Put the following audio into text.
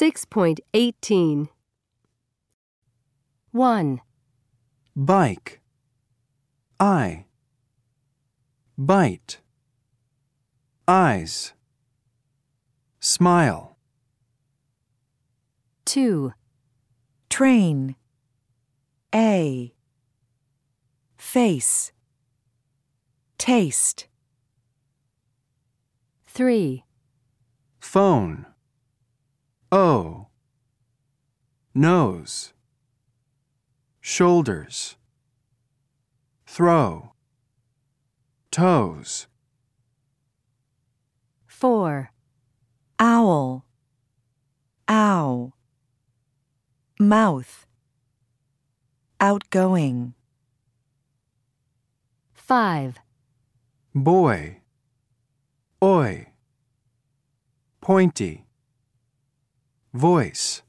6.18 1, bike, I. bite, eyes, smile, 2, train, a, face, taste, 3, phone, Nose, shoulders, throw, toes, 4, owl, ow, mouth, outgoing, 5, boy, oi, pointy, voice,